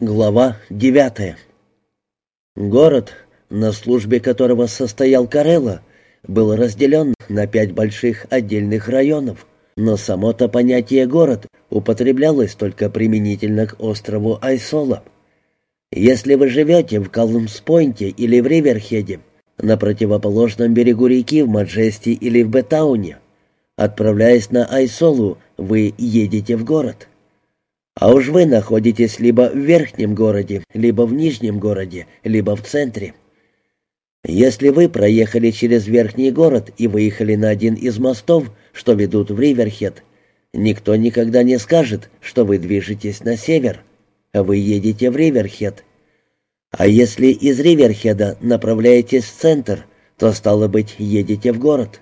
Глава девятая. Город, на службе которого состоял Карелла, был разделен на пять больших отдельных районов, но само-то понятие «город» употреблялось только применительно к острову Айсола. Если вы живете в Калмспойнте или в Риверхеде, на противоположном берегу реки в Маджесте или в Бетауне, отправляясь на Айсолу, вы едете в город. А уж вы находитесь либо в верхнем городе, либо в нижнем городе, либо в центре. Если вы проехали через верхний город и выехали на один из мостов, что ведут в Риверхед, никто никогда не скажет, что вы движетесь на север, вы едете в Риверхед. А если из Риверхеда направляетесь в центр, то, стало быть, едете в город.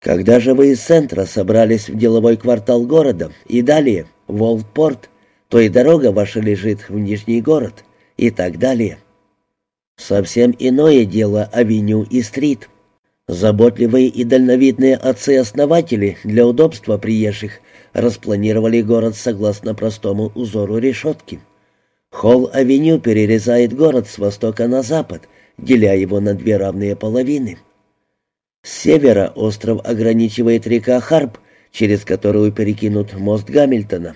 Когда же вы из центра собрались в деловой квартал города и далее, в Олдпорт, то и дорога ваша лежит в Нижний город и так далее. Совсем иное дело авеню и стрит. Заботливые и дальновидные отцы-основатели для удобства приезжих распланировали город согласно простому узору решетки. Холл-авеню перерезает город с востока на запад, деля его на две равные половины. С севера остров ограничивает река Харп, через которую перекинут мост Гамильтона.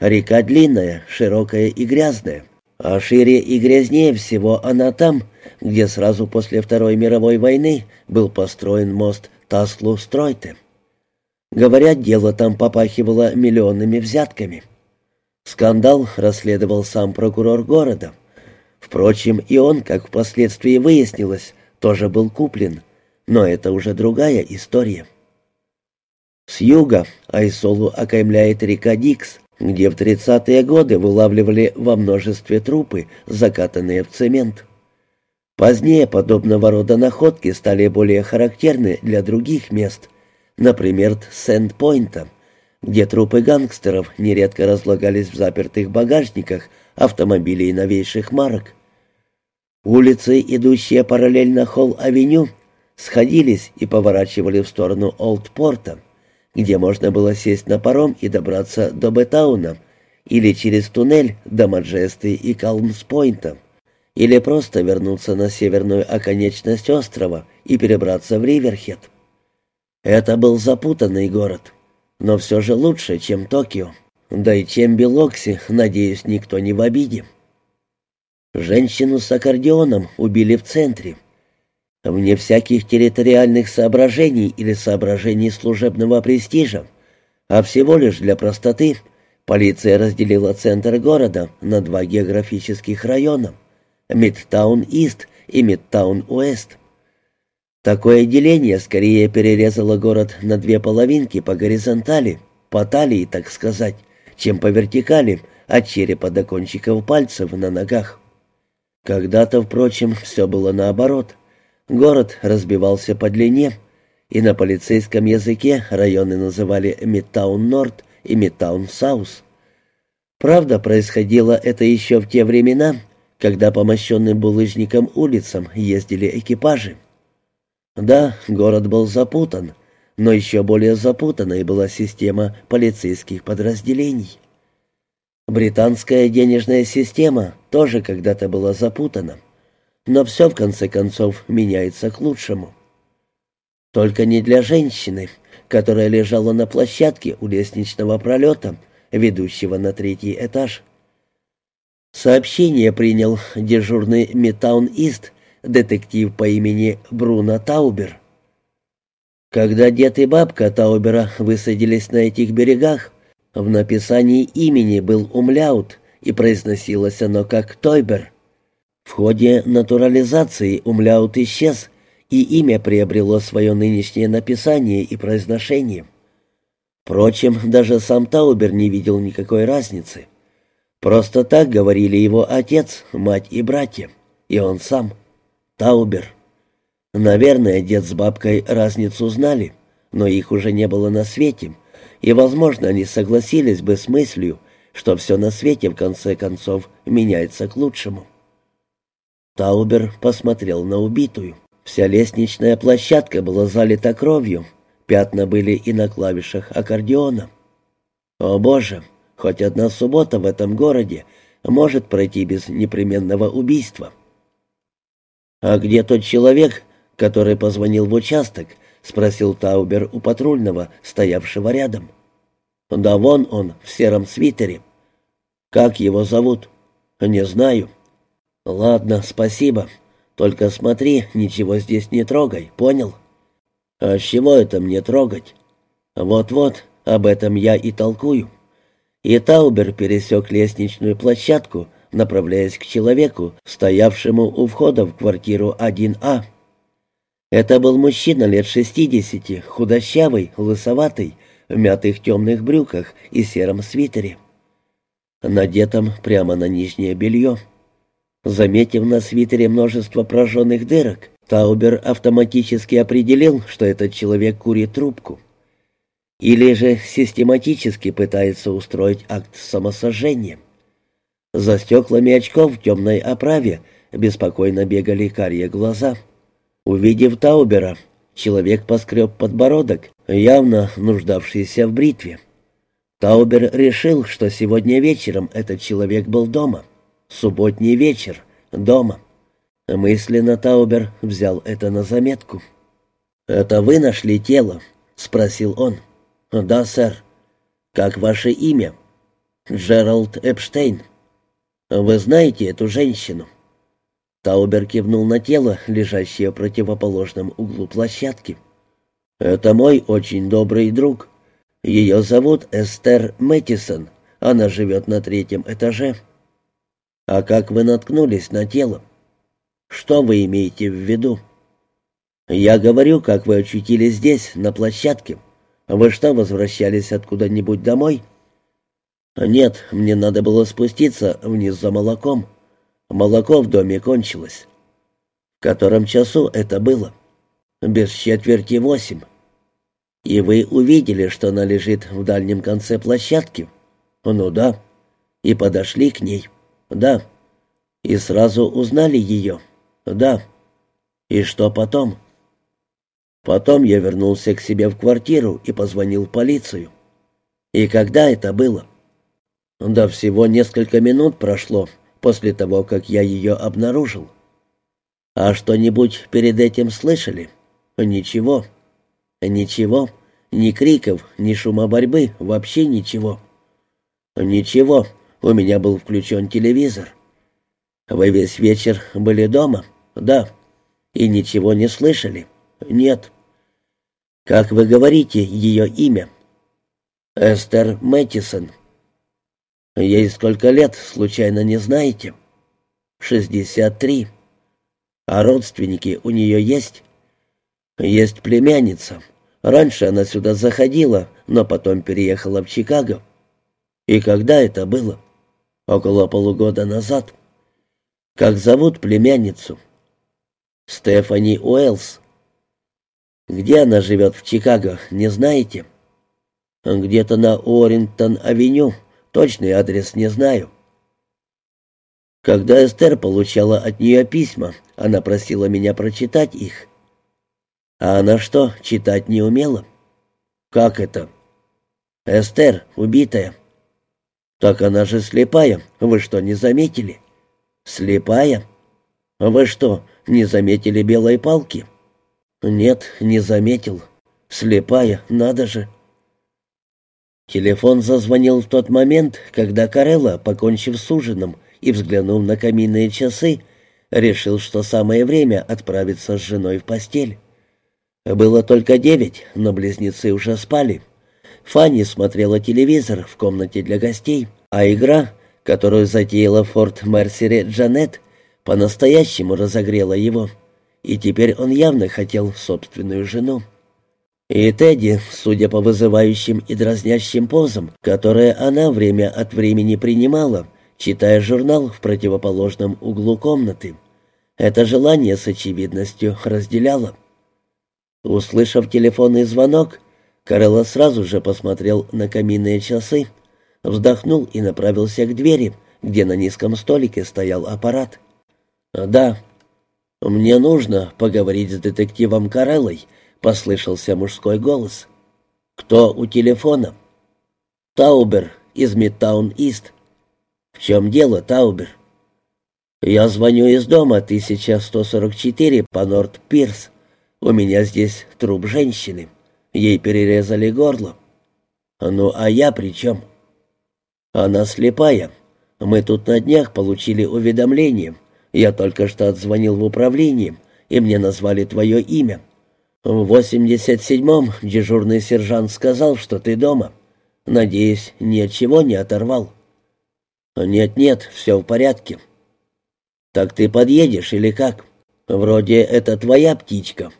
Река длинная, широкая и грязная, а шире и грязнее всего она там, где сразу после Второй мировой войны был построен мост Таслу-Стройте. Говорят, дело там попахивало миллионными взятками. Скандал расследовал сам прокурор города. Впрочем, и он, как впоследствии выяснилось, тоже был куплен – но это уже другая история. С юга Айсолу окаймляет река Дикс, где в 30-е годы вылавливали во множестве трупы, закатанные в цемент. Позднее подобного рода находки стали более характерны для других мест, например, Сент-Пойнта, где трупы гангстеров нередко разлагались в запертых багажниках автомобилей новейших марок. Улицы, идущие параллельно Холл-авеню, сходились и поворачивали в сторону Олдпорта, где можно было сесть на паром и добраться до Бетауна, или через туннель до Маджесты и Калмспойнта, или просто вернуться на северную оконечность острова и перебраться в Риверхед. Это был запутанный город, но все же лучше, чем Токио. Да и чем Белокси, надеюсь, никто не в обиде. Женщину с аккордеоном убили в центре, Вне всяких территориальных соображений или соображений служебного престижа, а всего лишь для простоты, полиция разделила центр города на два географических района — Мидтаун-Ист и Мидтаун-Уэст. Такое деление скорее перерезало город на две половинки по горизонтали, по талии, так сказать, чем по вертикали, от черепа до кончиков пальцев на ногах. Когда-то, впрочем, все было наоборот — Город разбивался по длине, и на полицейском языке районы называли Мидтаун-Норд и Мидтаун-Саус. Правда, происходило это еще в те времена, когда по мощенным булыжникам улицам ездили экипажи. Да, город был запутан, но еще более запутанной была система полицейских подразделений. Британская денежная система тоже когда-то была запутана но все, в конце концов, меняется к лучшему. Только не для женщины, которая лежала на площадке у лестничного пролета, ведущего на третий этаж. Сообщение принял дежурный Митаун-Ист, детектив по имени Бруно Таубер. Когда дед и бабка Таубера высадились на этих берегах, в написании имени был умляут, и произносилось оно как Тойбер. В ходе натурализации умляут исчез, и имя приобрело свое нынешнее написание и произношение. Впрочем, даже сам Таубер не видел никакой разницы. Просто так говорили его отец, мать и братья, и он сам. Таубер. Наверное, дед с бабкой разницу знали, но их уже не было на свете, и, возможно, они согласились бы с мыслью, что все на свете, в конце концов, меняется к лучшему. Таубер посмотрел на убитую. Вся лестничная площадка была залита кровью. Пятна были и на клавишах аккордеона. О боже, хоть одна суббота в этом городе может пройти без непременного убийства. «А где тот человек, который позвонил в участок?» — спросил Таубер у патрульного, стоявшего рядом. «Да вон он, в сером свитере. Как его зовут?» «Не знаю». «Ладно, спасибо. Только смотри, ничего здесь не трогай, понял?» «А с чего это мне трогать?» «Вот-вот, об этом я и толкую». И Таубер пересек лестничную площадку, направляясь к человеку, стоявшему у входа в квартиру 1А. Это был мужчина лет шестидесяти, худощавый, лысоватый, в мятых темных брюках и сером свитере, надетом прямо на нижнее белье. Заметив на свитере множество прожженных дырок, Таубер автоматически определил, что этот человек курит трубку. Или же систематически пытается устроить акт самосожжения. За стеклами очков в темной оправе беспокойно бегали карие глаза. Увидев Таубера, человек поскреб подбородок, явно нуждавшийся в бритве. Таубер решил, что сегодня вечером этот человек был дома. Субботний вечер, дома. Мысленно Таубер взял это на заметку. «Это вы нашли тело?» — спросил он. «Да, сэр». «Как ваше имя?» «Джеральд Эпштейн». «Вы знаете эту женщину?» Таубер кивнул на тело, лежащее в противоположном углу площадки. «Это мой очень добрый друг. Ее зовут Эстер Мэттисон. Она живет на третьем этаже». «А как вы наткнулись на тело?» «Что вы имеете в виду?» «Я говорю, как вы очутились здесь, на площадке». «Вы что, возвращались откуда-нибудь домой?» «Нет, мне надо было спуститься вниз за молоком. Молоко в доме кончилось». «В котором часу это было?» «Без четверти восемь». «И вы увидели, что она лежит в дальнем конце площадки?» «Ну да». «И подошли к ней?» «Да». «И сразу узнали ее?» «Да». «И что потом?» Потом я вернулся к себе в квартиру и позвонил в полицию. И когда это было? Да всего несколько минут прошло после того, как я ее обнаружил. А что-нибудь перед этим слышали? Ничего. Ничего. Ни криков, ни шума борьбы, вообще ничего. Ничего. У меня был включен телевизор. Вы весь вечер были дома? Да. И ничего не слышали? «Нет». «Как вы говорите ее имя?» «Эстер Мэттисон». «Ей сколько лет, случайно не знаете?» «Шестьдесят три». «А родственники у нее есть?» «Есть племянница. Раньше она сюда заходила, но потом переехала в Чикаго». «И когда это было?» «Около полугода назад». «Как зовут племянницу?» «Стефани Уэллс». Где она живет в Чикаго, не знаете? Где-то на Уоррингтон-авеню. Точный адрес не знаю. Когда Эстер получала от нее письма, она просила меня прочитать их. А она что, читать не умела? Как это? Эстер, убитая. Так она же слепая, вы что, не заметили? Слепая? Вы что, не заметили белой палки? «Нет, не заметил. Слепая, надо же». Телефон зазвонил в тот момент, когда Карелла, покончив с ужином и взглянув на каминные часы, решил, что самое время отправиться с женой в постель. Было только девять, но близнецы уже спали. Фанни смотрела телевизор в комнате для гостей, а игра, которую затеяла в Форт Мерсере Джанет, по-настоящему разогрела его и теперь он явно хотел собственную жену. И Тедди, судя по вызывающим и дразнящим позам, которые она время от времени принимала, читая журнал в противоположном углу комнаты, это желание с очевидностью разделяла. Услышав телефонный звонок, Карелла сразу же посмотрел на каминные часы, вздохнул и направился к двери, где на низком столике стоял аппарат. «Да», «Мне нужно поговорить с детективом Кареллой», — послышался мужской голос. «Кто у телефона?» «Таубер из Мидтаун-Ист». «В чем дело, Таубер?» «Я звоню из дома 1144 по Норд-Пирс. У меня здесь труп женщины. Ей перерезали горло». «Ну, а я при чем?» «Она слепая. Мы тут на днях получили уведомление. Я только что отзвонил в управление, и мне назвали твое имя. В 87-м дежурный сержант сказал, что ты дома. Надеюсь, ни от чего не оторвал». «Нет-нет, все в порядке». «Так ты подъедешь или как? Вроде это твоя птичка».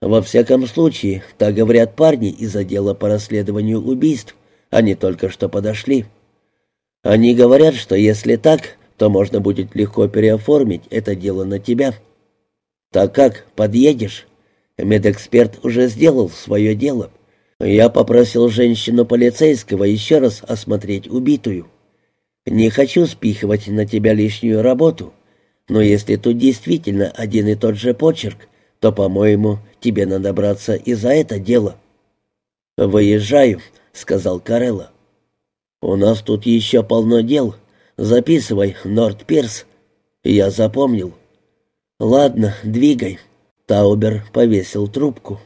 Во всяком случае, так говорят парни из отдела по расследованию убийств. Они только что подошли. Они говорят, что если так, то можно будет легко переоформить это дело на тебя. Так как, подъедешь? Медэксперт уже сделал свое дело. Я попросил женщину полицейского еще раз осмотреть убитую. Не хочу спихивать на тебя лишнюю работу, но если тут действительно один и тот же почерк, то, по-моему, тебе надо браться и за это дело». «Выезжаю», — сказал Карелла. «У нас тут еще полно дел. Записывай, Норд Пирс». Я запомнил. «Ладно, двигай». Таубер повесил трубку.